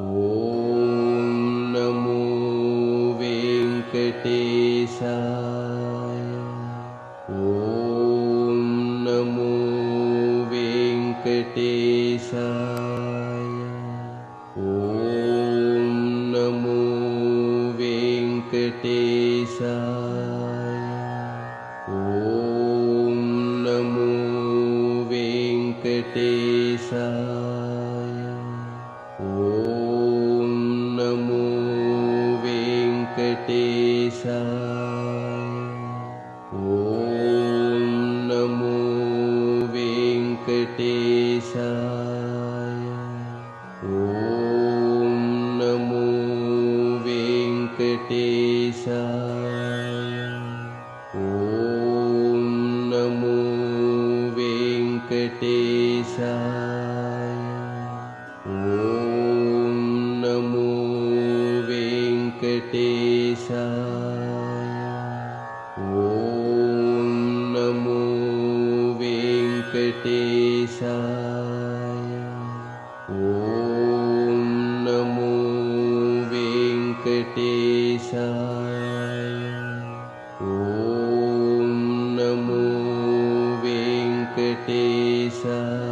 ॐ नमो वेङ्कटेशाय ॐ नमो वेङ्कटेशाय ॐ नमो वेङ्कटेशाय ॐ नमो वेङ्कटेशाय वेङ्कटेशाय ॐ नमो वेङ्कटेशाय। ॐ नमो वेङ्कटेशाय। ॐ नमो वेङ्कटेशाय। ॐ नमो वेङ्कटेशाय ॐ नमो वेङ्कटेशाय। ॐ नमो वेङ्कटेशाय। ॐ नमो वेङ्कटेशाय।